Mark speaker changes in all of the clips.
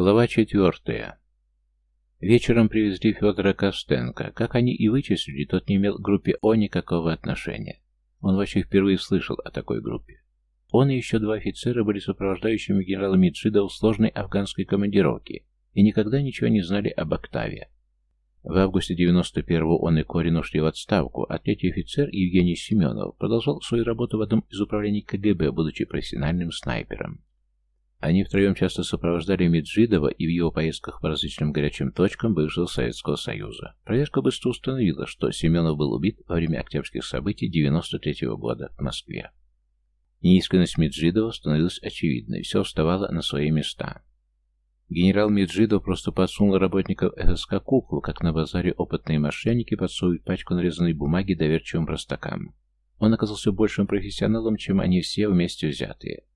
Speaker 1: Глава четвертая. Вечером привезли Федора Костенко. Как они и вычислили, тот не имел к группе О никакого отношения. Он вообще впервые слышал о такой группе. Он и еще два офицера были сопровождающими генерала Мицида в сложной афганской командировке и никогда ничего не знали об Октаве. В августе 91-го он и Корин ушли в отставку, а третий офицер Евгений Семенов продолжал свою работу в одном из управлений КГБ, будучи профессиональным снайпером. Они втроем часто сопровождали Меджидова и в его поездках по различным горячим точкам бывшего Советского Союза. Проверка быстро установила, что Семенов был убит во время октябрьских событий 93 -го года в Москве. Неискренность Меджидова становилась очевидной, все вставало на свои места. Генерал Меджидов просто подсунул работников ССК куклу, как на базаре опытные мошенники подсовывают пачку нарезанной бумаги доверчивым простакам. Он оказался большим профессионалом, чем они все вместе взятые.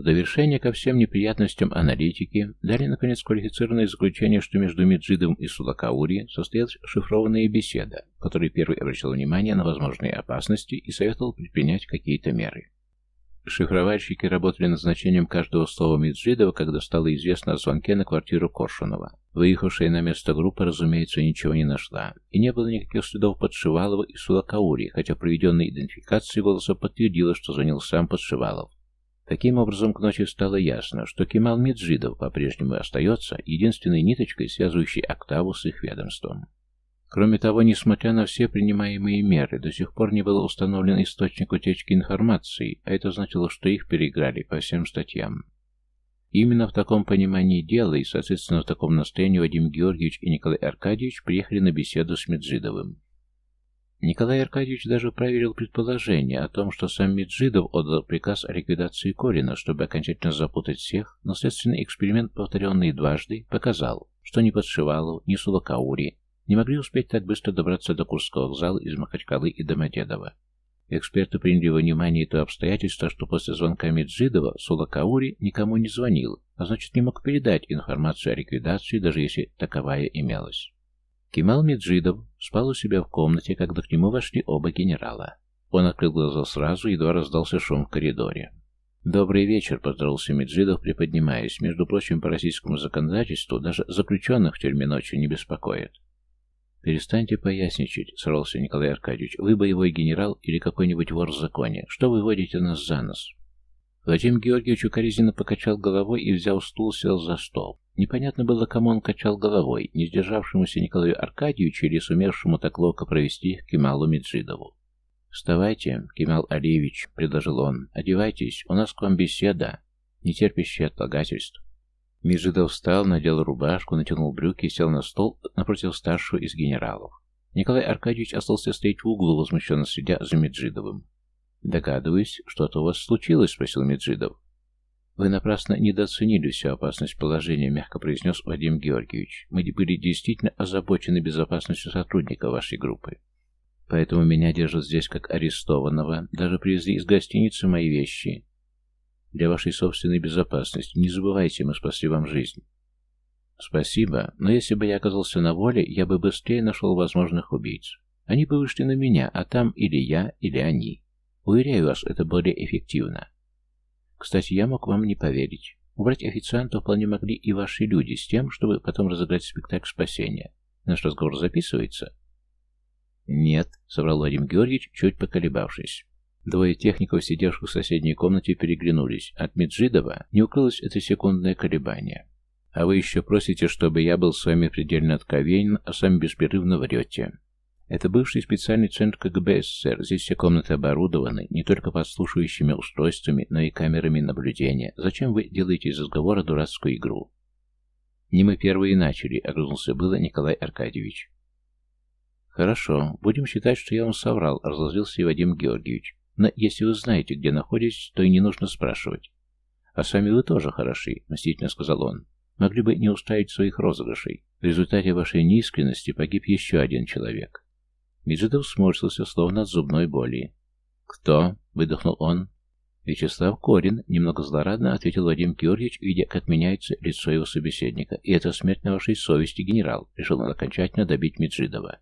Speaker 1: В довершение ко всем неприятностям аналитики дали, наконец, квалифицированное заключение, что между Меджидовым и Судакаури состоялась шифрованная беседа, в первый обращал внимание на возможные опасности и советовал предпринять какие-то меры. Шифровальщики работали над значением каждого слова Меджидова, когда стало известно о звонке на квартиру Коршунова. Выехавшая на место группа, разумеется, ничего не нашла, и не было никаких следов Подшивалова и Судакаури, хотя проведенная идентификация голоса подтвердила, что звонил сам Подшивалов. Таким образом, к ночи стало ясно, что Кемал Меджидов по-прежнему остается единственной ниточкой, связывающей октаву с их ведомством. Кроме того, несмотря на все принимаемые меры, до сих пор не был установлен источник утечки информации, а это значило, что их переиграли по всем статьям. Именно в таком понимании дела и, соответственно, в таком настроении Вадим Георгиевич и Николай Аркадьевич приехали на беседу с Меджидовым. Николай Аркадьевич даже проверил предположение о том, что сам Меджидов отдал приказ о ликвидации Корина, чтобы окончательно запутать всех, но следственный эксперимент, повторенный дважды, показал, что ни Подшивалов, ни Сулакаури не могли успеть так быстро добраться до Курского вокзала из Махачкалы и Домодедова. Эксперты приняли во внимание то обстоятельство, что после звонка Меджидова Сулакаури никому не звонил, а значит не мог передать информацию о ликвидации, даже если таковая имелась. Кемал Меджидов Спал у себя в комнате, когда к нему вошли оба генерала. Он открыл глаза сразу, едва раздался шум в коридоре. «Добрый вечер», — поздоровался Меджидов, приподнимаясь. «Между прочим, по российскому законодательству даже заключенных в тюрьме ночью не беспокоит». «Перестаньте поясничать», — сорвался Николай Аркадьевич. «Вы боевой генерал или какой-нибудь вор в законе. Что вы водите нас за нос?» Вадим Георгиевич укоризненно покачал головой и взял стул, сел за стол. Непонятно было, кому он качал головой, не сдержавшемуся Николаю Аркадьевичу или сумевшему так ловко провести к Кемалу Меджидову. «Вставайте, Кемал Алиевич», — предложил он, — «одевайтесь, у нас к вам беседа, не терпящая отлагательств». Меджидов встал, надел рубашку, натянул брюки и сел на стол напротив старшего из генералов. Николай Аркадьевич остался стоять в углу, возмущенно следя за Меджидовым. «Догадываюсь, что-то у вас случилось?» — спросил Меджидов. Вы напрасно недооценили всю опасность положения, мягко произнес Вадим Георгиевич. Мы были действительно озабочены безопасностью сотрудника вашей группы. Поэтому меня держат здесь как арестованного, даже привезли из гостиницы мои вещи. Для вашей собственной безопасности не забывайте, мы спасли вам жизнь. Спасибо, но если бы я оказался на воле, я бы быстрее нашел возможных убийц. Они бы вышли на меня, а там или я, или они. Уверяю вас, это более эффективно. Кстати, я мог вам не поверить. Убрать официантов вполне могли и ваши люди, с тем, чтобы потом разыграть спектакль спасения. Наш разговор записывается?» «Нет», — собрал Владимир Георгиевич, чуть поколебавшись. Двое техников, сидевших в соседней комнате, переглянулись. От Меджидова не укрылось это секундное колебание. «А вы еще просите, чтобы я был с вами предельно откровенен, а сами беспрерывно врете». Это бывший специальный центр КГБ СССР. Здесь все комнаты оборудованы не только подслушивающими устройствами, но и камерами наблюдения. Зачем вы делаете из разговора дурацкую игру? Не мы первые начали, огрызнулся было Николай Аркадьевич. Хорошо, будем считать, что я вам соврал, разозлился и Вадим Георгиевич. Но если вы знаете, где находитесь, то и не нужно спрашивать. А сами вы тоже хороши, мстительно сказал он. Могли бы не уставить своих розыгрышей. В результате вашей неискренности погиб еще один человек. Меджидов сморщился, словно от зубной боли. «Кто?» — выдохнул он. «Вячеслав Корин», — немного злорадно ответил Вадим Георгиевич, видя, как меняется лицо его собеседника. «И это смерть на вашей совести, генерал», — решил он окончательно добить Меджидова.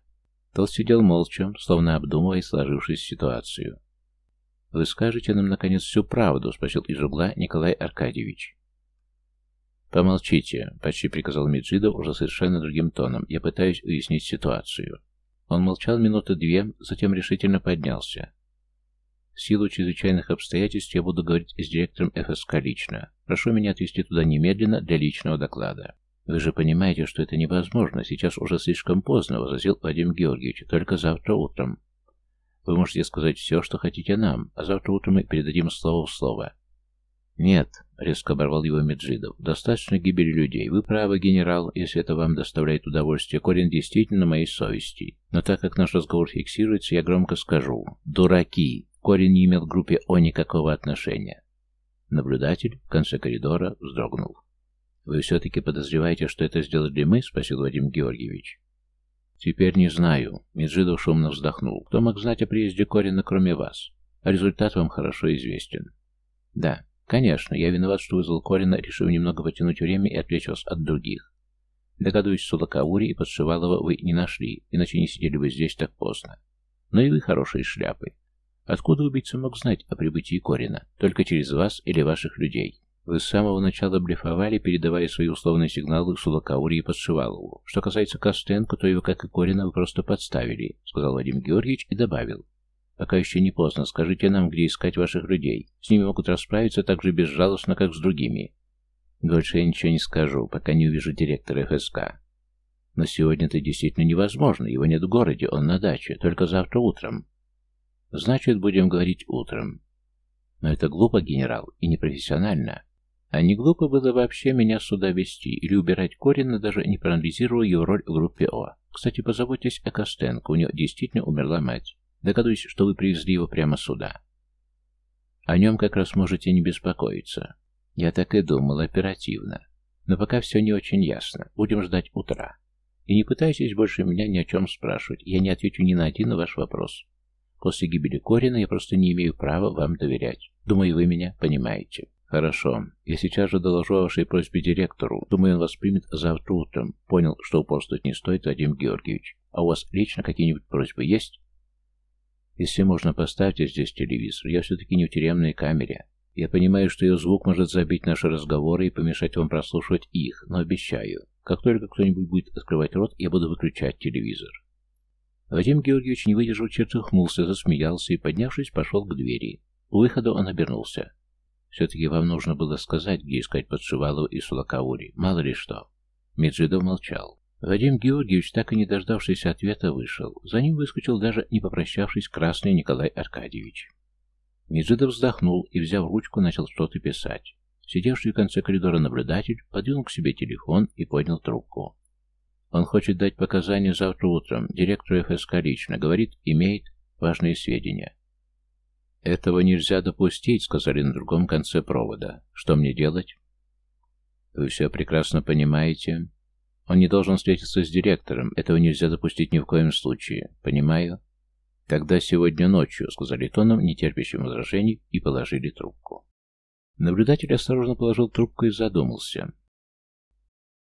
Speaker 1: Тот сидел молча, словно обдумывая сложившуюся ситуацию. «Вы скажете нам, наконец, всю правду?» — спросил из угла Николай Аркадьевич. «Помолчите», — почти приказал Меджидов уже совершенно другим тоном. «Я пытаюсь уяснить ситуацию». Он молчал минуты две, затем решительно поднялся. В силу чрезвычайных обстоятельств я буду говорить с директором ФСК лично. Прошу меня отвезти туда немедленно для личного доклада. Вы же понимаете, что это невозможно. Сейчас уже слишком поздно, возразил Вадим Георгиевич. Только завтра утром. Вы можете сказать все, что хотите нам, а завтра утром мы передадим слово в слово. Нет, резко оборвал его Меджидов. Достаточно гибели людей. Вы правы, генерал, если это вам доставляет удовольствие. Корень действительно моей совести. Но так как наш разговор фиксируется, я громко скажу. Дураки! Корень не имел к группе О никакого отношения. Наблюдатель в конце коридора вздрогнул. «Вы все-таки подозреваете, что это сделали мы?» — спросил Вадим Георгиевич. «Теперь не знаю». Меджидов шумно вздохнул. «Кто мог знать о приезде Корина, кроме вас? А результат вам хорошо известен». «Да, Конечно, я виноват, что вызвал Корина, решил немного потянуть время и отвлечь от других. Догадываюсь, Сулака Ури и Подшивалова вы не нашли, иначе не сидели бы здесь так поздно. Но и вы хорошие шляпы. Откуда убийца мог знать о прибытии Корина? Только через вас или ваших людей. Вы с самого начала блефовали, передавая свои условные сигналы Сулакаури и Подшивалову. Что касается Костенко, то его, как и Корина, вы просто подставили, сказал Вадим Георгиевич и добавил. Пока еще не поздно. Скажите нам, где искать ваших людей. С ними могут расправиться так же безжалостно, как с другими. Дольше я ничего не скажу, пока не увижу директора ФСК. Но сегодня это действительно невозможно. Его нет в городе, он на даче. Только завтра утром. Значит, будем говорить утром. Но это глупо, генерал, и непрофессионально. А не глупо было вообще меня сюда вести или убирать Корина, даже не проанализируя его роль в группе О. Кстати, позаботьтесь о Костенко, у нее действительно умерла мать. Догадываюсь, что вы привезли его прямо сюда. О нем как раз можете не беспокоиться. Я так и думал, оперативно. Но пока все не очень ясно. Будем ждать утра. И не пытайтесь больше меня ни о чем спрашивать. Я не отвечу ни на один на ваш вопрос. После гибели Корина я просто не имею права вам доверять. Думаю, вы меня понимаете. Хорошо. Я сейчас же доложу о вашей просьбе директору. Думаю, он вас примет завтра утром. Понял, что упорствовать не стоит, Вадим Георгиевич. А у вас лично какие-нибудь просьбы есть? Если можно, поставьте здесь телевизор. Я все-таки не в тюремной камере. Я понимаю, что ее звук может забить наши разговоры и помешать вам прослушивать их, но обещаю, как только кто-нибудь будет открывать рот, я буду выключать телевизор». Вадим Георгиевич не выдержал, чертыхнулся, засмеялся и, поднявшись, пошел к двери. У выхода он обернулся. «Все-таки вам нужно было сказать, где искать Подшивалова и Сулакаури. Мало ли что». Медведев молчал. Вадим Георгиевич так и не дождавшись ответа, вышел. За ним выскочил даже не попрощавшись красный Николай Аркадьевич. Низыдов вздохнул и, взяв ручку, начал что-то писать. Сидевший в конце коридора наблюдатель подвинул к себе телефон и поднял трубку. Он хочет дать показания завтра утром Директор ФСК лично. Говорит, имеет важные сведения. «Этого нельзя допустить», — сказали на другом конце провода. «Что мне делать?» «Вы все прекрасно понимаете. Он не должен встретиться с директором. Этого нельзя допустить ни в коем случае. Понимаю? Тогда сегодня ночью, сказали тоном, не терпящим возражений, и положили трубку. Наблюдатель осторожно положил трубку и задумался.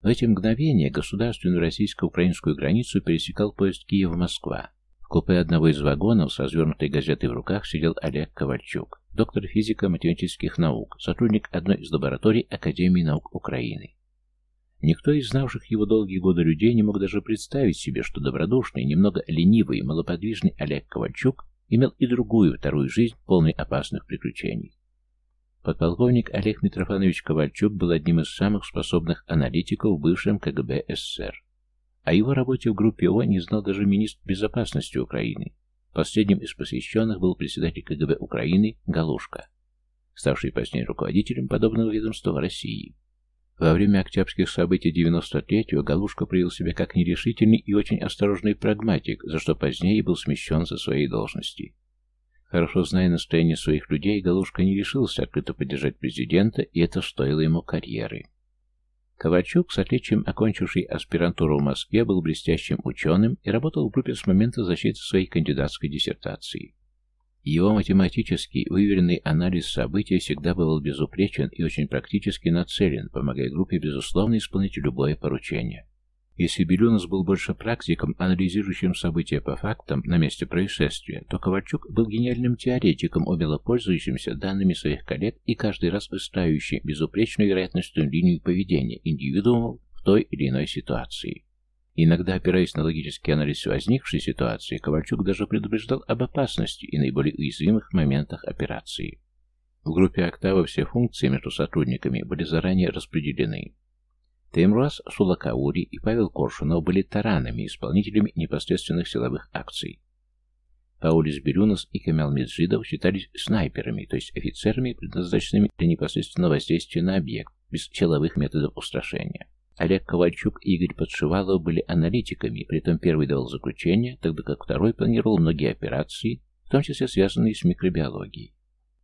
Speaker 1: В эти мгновения государственную российско-украинскую границу пересекал поезд Киев-Москва. В купе одного из вагонов с развернутой газетой в руках сидел Олег Ковальчук, доктор физико-математических наук, сотрудник одной из лабораторий Академии наук Украины. Никто из знавших его долгие годы людей не мог даже представить себе, что добродушный, немного ленивый и малоподвижный Олег Ковальчук имел и другую, вторую жизнь, полной опасных приключений. Подполковник Олег Митрофанович Ковальчук был одним из самых способных аналитиков в бывшем КГБ СССР. О его работе в группе О не знал даже министр безопасности Украины. Последним из посвященных был председатель КГБ Украины Галушка, ставший позднее руководителем подобного ведомства в России. Во время октябрьских событий 93-го Галушка проявил себя как нерешительный и очень осторожный прагматик, за что позднее был смещен со своей должности. Хорошо зная настроение своих людей, Галушка не решился открыто поддержать президента, и это стоило ему карьеры. Ковачук, с отличием окончивший аспирантуру в Москве, был блестящим ученым и работал в группе с момента защиты своей кандидатской диссертации. Его математический выверенный анализ событий всегда был безупречен и очень практически нацелен, помогая группе, безусловно, исполнить любое поручение. Если Белюнос был больше практиком, анализирующим события по фактам на месте происшествия, то Ковальчук был гениальным теоретиком, умело пользующимся данными своих коллег и каждый раз выстраивающим безупречную вероятностную линию поведения индивидуумов в той или иной ситуации. Иногда, опираясь на логический анализ возникшей ситуации, Ковальчук даже предупреждал об опасности и наиболее уязвимых моментах операции. В группе «Октава» все функции между сотрудниками были заранее распределены. Теймруаз Сулакаури и Павел Коршунов были таранами, исполнителями непосредственных силовых акций. Паулис Бирюнос и Камял Меджидов считались снайперами, то есть офицерами, предназначенными для непосредственного воздействия на объект, без силовых методов устрашения. Олег Ковальчук и Игорь Подшивалов были аналитиками, при этом первый давал заключение, тогда как второй планировал многие операции, в том числе связанные с микробиологией.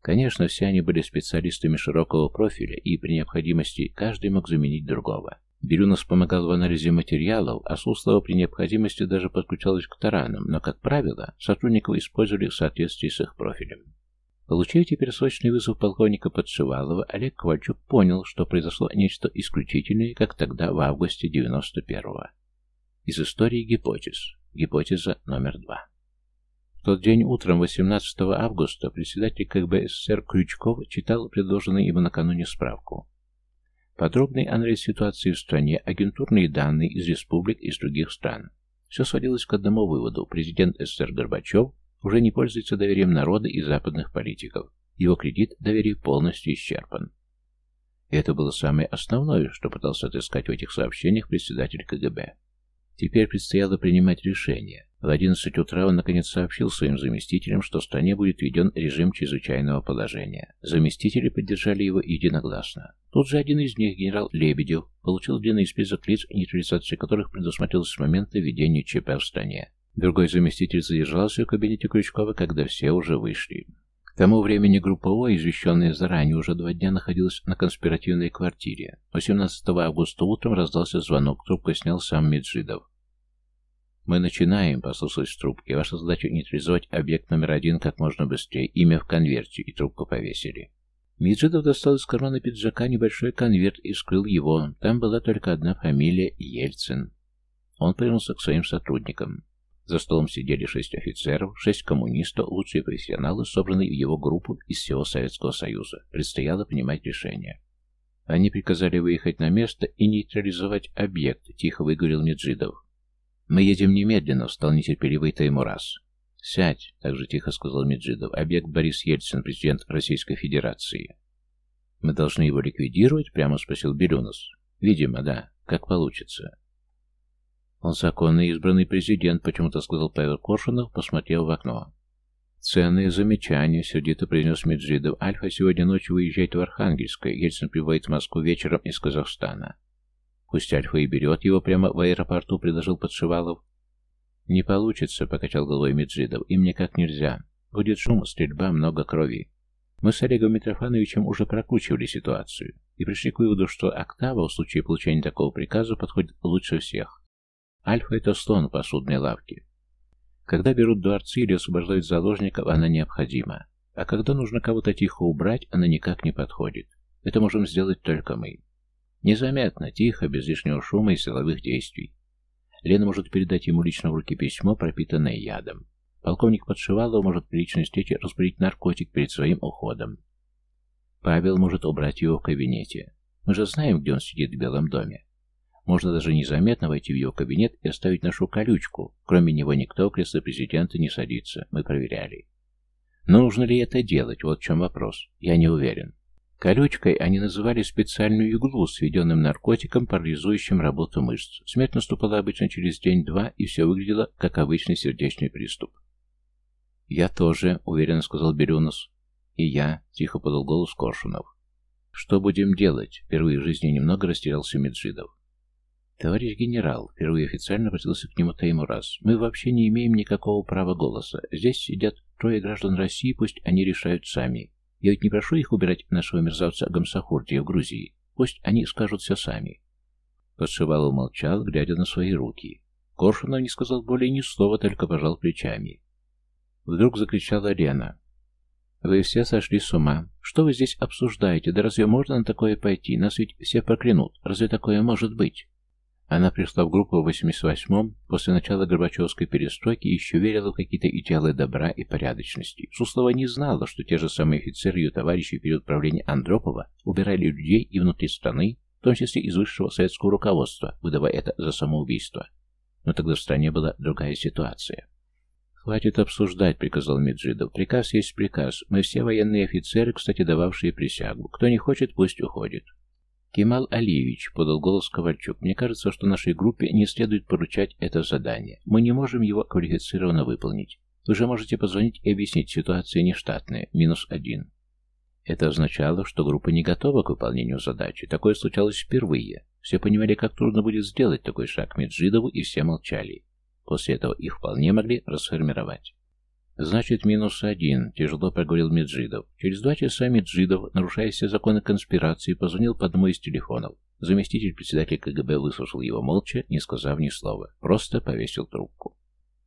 Speaker 1: Конечно, все они были специалистами широкого профиля, и при необходимости каждый мог заменить другого. Бирюнов помогал в анализе материалов, а Суслова при необходимости даже подключалась к таранам, но, как правило, сотрудников использовали в соответствии с их профилем. Получаете пересрочный вызов полковника Подшивалова, Олег Ковальчук понял, что произошло нечто исключительное, как тогда в августе 91-го. Из истории гипотез. Гипотеза номер два. В тот день утром 18 августа председатель КГБ СССР Крючков читал предложенную ему накануне справку. Подробный анализ ситуации в стране, агентурные данные из республик и из других стран. Все сводилось к одному выводу. Президент СССР Горбачев уже не пользуется доверием народа и западных политиков. Его кредит доверия полностью исчерпан. И это было самое основное, что пытался отыскать в этих сообщениях председатель КГБ. Теперь предстояло принимать решение. В 11 утра он наконец сообщил своим заместителям, что в стране будет введен режим чрезвычайного положения. Заместители поддержали его единогласно. Тут же один из них, генерал Лебедев, получил длинный список лиц, нейтрализация которых предусмотрелась с момента введения ЧП в стране. Другой заместитель задержался в кабинете Крючкова, когда все уже вышли. К тому времени групповое, извещенное заранее, уже два дня находилось на конспиративной квартире. 18 августа утром раздался звонок, трубку снял сам Меджидов. «Мы начинаем», — послушалось в трубке. «Ваша задача — нейтрализовать объект номер один как можно быстрее. Имя в конверте». И трубку повесили. Меджидов достал из кармана пиджака небольшой конверт и вскрыл его. Там была только одна фамилия — Ельцин. Он повернулся к своим сотрудникам. За столом сидели шесть офицеров, шесть коммунистов, лучшие профессионалы, собранные в его группу из всего Советского Союза. Предстояло принимать решение. Они приказали выехать на место и нейтрализовать объект, тихо выговорил Меджидов. «Мы едем немедленно», — встал нетерпеливый Таймурас. «Сядь», — также тихо сказал Меджидов, — «объект Борис Ельцин, президент Российской Федерации». «Мы должны его ликвидировать?» — прямо спросил Берюнос. «Видимо, да. Как получится». Он законно избранный президент, почему-то сказал Павел Коршунов, посмотрел в окно. Ценные замечания. сердито принес Меджидов. Альфа сегодня ночью выезжает в Архангельское. Ельцин прибывает в Москву вечером из Казахстана. Пусть Альфа и берет его прямо в аэропорту, предложил Подшивалов. Не получится, покачал головой Меджидов. Им никак нельзя. Будет шум, стрельба, много крови. Мы с Олегом Митрофановичем уже прокручивали ситуацию и пришли к выводу, что октава в случае получения такого приказа подходит лучше всех. Альфа — это слон посудной лавки. Когда берут дворцы или освобождают заложников, она необходима. А когда нужно кого-то тихо убрать, она никак не подходит. Это можем сделать только мы. Незаметно, тихо, без лишнего шума и силовых действий. Лена может передать ему лично в руки письмо, пропитанное ядом. Полковник Подшивалов может при личной встрече распылить наркотик перед своим уходом. Павел может убрать его в кабинете. Мы же знаем, где он сидит в Белом доме. Можно даже незаметно войти в его кабинет и оставить нашу колючку. Кроме него никто в кресло президента не садится. Мы проверяли. Но нужно ли это делать? Вот в чем вопрос. Я не уверен. Колючкой они называли специальную иглу с введенным наркотиком, парализующим работу мышц. Смерть наступала обычно через день-два, и все выглядело, как обычный сердечный приступ. «Я тоже», — уверенно сказал Берюнос. «И я», — тихо подал голос Коршунов. «Что будем делать?» — впервые в жизни немного растерялся Меджидов. Товарищ генерал, впервые официально обратился к нему Таймураз, мы вообще не имеем никакого права голоса. Здесь сидят трое граждан России, пусть они решают сами. Я ведь не прошу их убирать нашего мерзавца Гамсахурдия в Грузии. Пусть они скажут все сами. Подшивалов молчал, глядя на свои руки. Коршунов не сказал более ни слова, только пожал плечами. Вдруг закричала Лена. «Вы все сошли с ума. Что вы здесь обсуждаете? Да разве можно на такое пойти? Нас ведь все проклянут. Разве такое может быть?» Она пришла в группу в 88-м после начала Горбачевской перестройки и еще верила в какие-то идеалы добра и порядочности. Суслова не знала, что те же самые офицеры ее товарищи в период правления Андропова убирали людей и внутри страны, в том числе из высшего советского руководства, выдавая это за самоубийство. Но тогда в стране была другая ситуация. «Хватит обсуждать», — приказал Меджидов. «Приказ есть приказ. Мы все военные офицеры, кстати, дававшие присягу. Кто не хочет, пусть уходит». Кемал Алиевич, подал голос Ковальчук, мне кажется, что нашей группе не следует поручать это задание. Мы не можем его квалифицированно выполнить. Вы же можете позвонить и объяснить ситуации нештатные, минус один. Это означало, что группа не готова к выполнению задачи. Такое случалось впервые. Все понимали, как трудно будет сделать такой шаг Меджидову, и все молчали. После этого их вполне могли расформировать. Значит, минус один, тяжело проговорил Меджидов. Через два часа Меджидов, нарушая все законы конспирации, позвонил по одному из телефонов. Заместитель председателя КГБ выслушал его молча, не сказав ни слова, просто повесил трубку.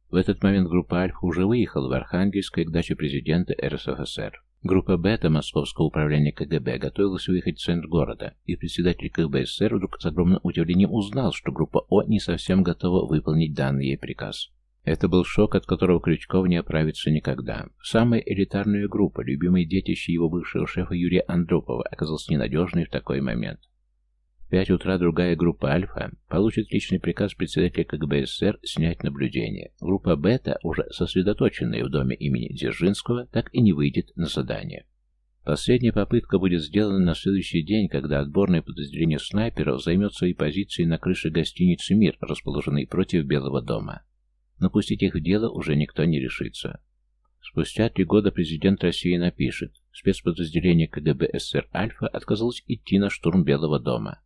Speaker 1: В этот момент группа «Альфа» уже выехала в Архангельское к даче президента РСФСР. Группа «Бета» Московского управления КГБ готовилась уехать в центр города, и председатель КГБ СССР вдруг с огромным удивлением узнал, что группа «О» не совсем готова выполнить данный ей приказ. Это был шок, от которого Крючков не оправится никогда. Самая элитарная группа, любимой детище его бывшего шефа Юрия Андропова, оказалась ненадежной в такой момент. В пять утра другая группа «Альфа» получит личный приказ председателя КГБ СССР снять наблюдение. Группа «Бета», уже сосредоточенная в доме имени Дзержинского, так и не выйдет на задание. Последняя попытка будет сделана на следующий день, когда отборное подразделение снайперов займет свои позиции на крыше гостиницы «Мир», расположенной против Белого дома. Напустить их в дело уже никто не решится. Спустя три года президент России напишет, спецподразделение КГБ СССР «Альфа» отказалось идти на штурм Белого дома.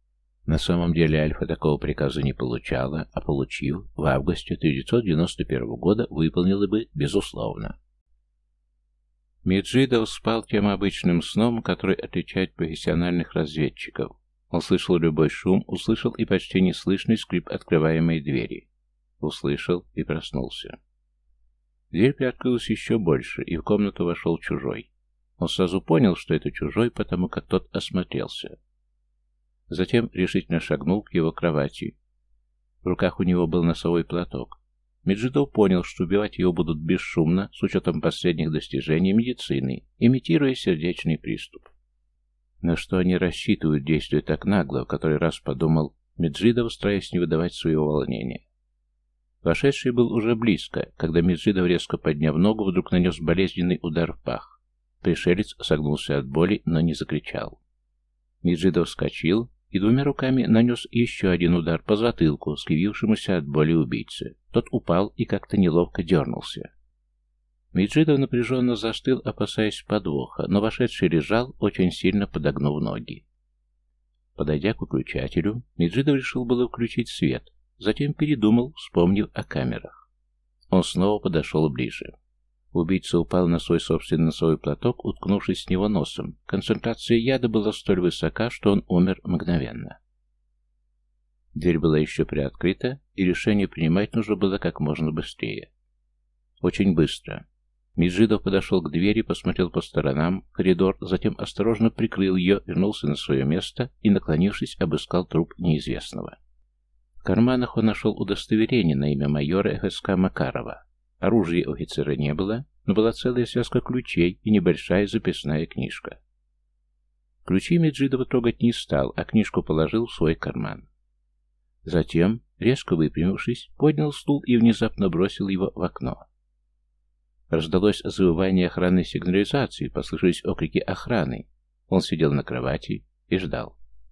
Speaker 1: На самом деле «Альфа» такого приказа не получала, а получив, в августе 1991 года выполнила бы безусловно. Меджидов спал тем обычным сном, который отличает профессиональных разведчиков. Он слышал любой шум, услышал и почти неслышный скрип открываемой двери. Услышал и проснулся. Дверь приоткрылась еще больше, и в комнату вошел чужой. Он сразу понял, что это чужой, потому как тот осмотрелся. Затем решительно шагнул к его кровати. В руках у него был носовой платок. Меджидов понял, что убивать его будут бесшумно, с учетом последних достижений медицины, имитируя сердечный приступ. На что они рассчитывают, действуя так нагло, в который раз подумал Меджидов, стараясь не выдавать своего волнения. Вошедший был уже близко, когда Мирзидов, резко подняв ногу, вдруг нанес болезненный удар в пах. Пришелец согнулся от боли, но не закричал. Мирзидов вскочил и двумя руками нанес еще один удар по затылку, скривившемуся от боли убийцы. Тот упал и как-то неловко дернулся. Меджидов напряженно застыл, опасаясь подвоха, но вошедший лежал, очень сильно подогнув ноги. Подойдя к выключателю, Меджидов решил было включить свет, Затем передумал, вспомнив о камерах. Он снова подошел ближе. Убийца упал на свой собственный носовой платок, уткнувшись с него носом. Концентрация яда была столь высока, что он умер мгновенно. Дверь была еще приоткрыта, и решение принимать нужно было как можно быстрее. Очень быстро. Меджидов подошел к двери, посмотрел по сторонам, коридор, затем осторожно прикрыл ее, вернулся на свое место и, наклонившись, обыскал труп неизвестного. Карманах он нашел удостоверение на имя майора ФСК Макарова. Оружия у офицера не было, но была целая связка ключей и небольшая записная книжка. Ключи Меджидова трогать не стал, а книжку положил в свой карман. Затем, резко выпрямившись, поднял стул и внезапно бросил его в окно. Раздалось завывание охранной сигнализации, послышались окрики охраны. Он сидел на кровати и ждал.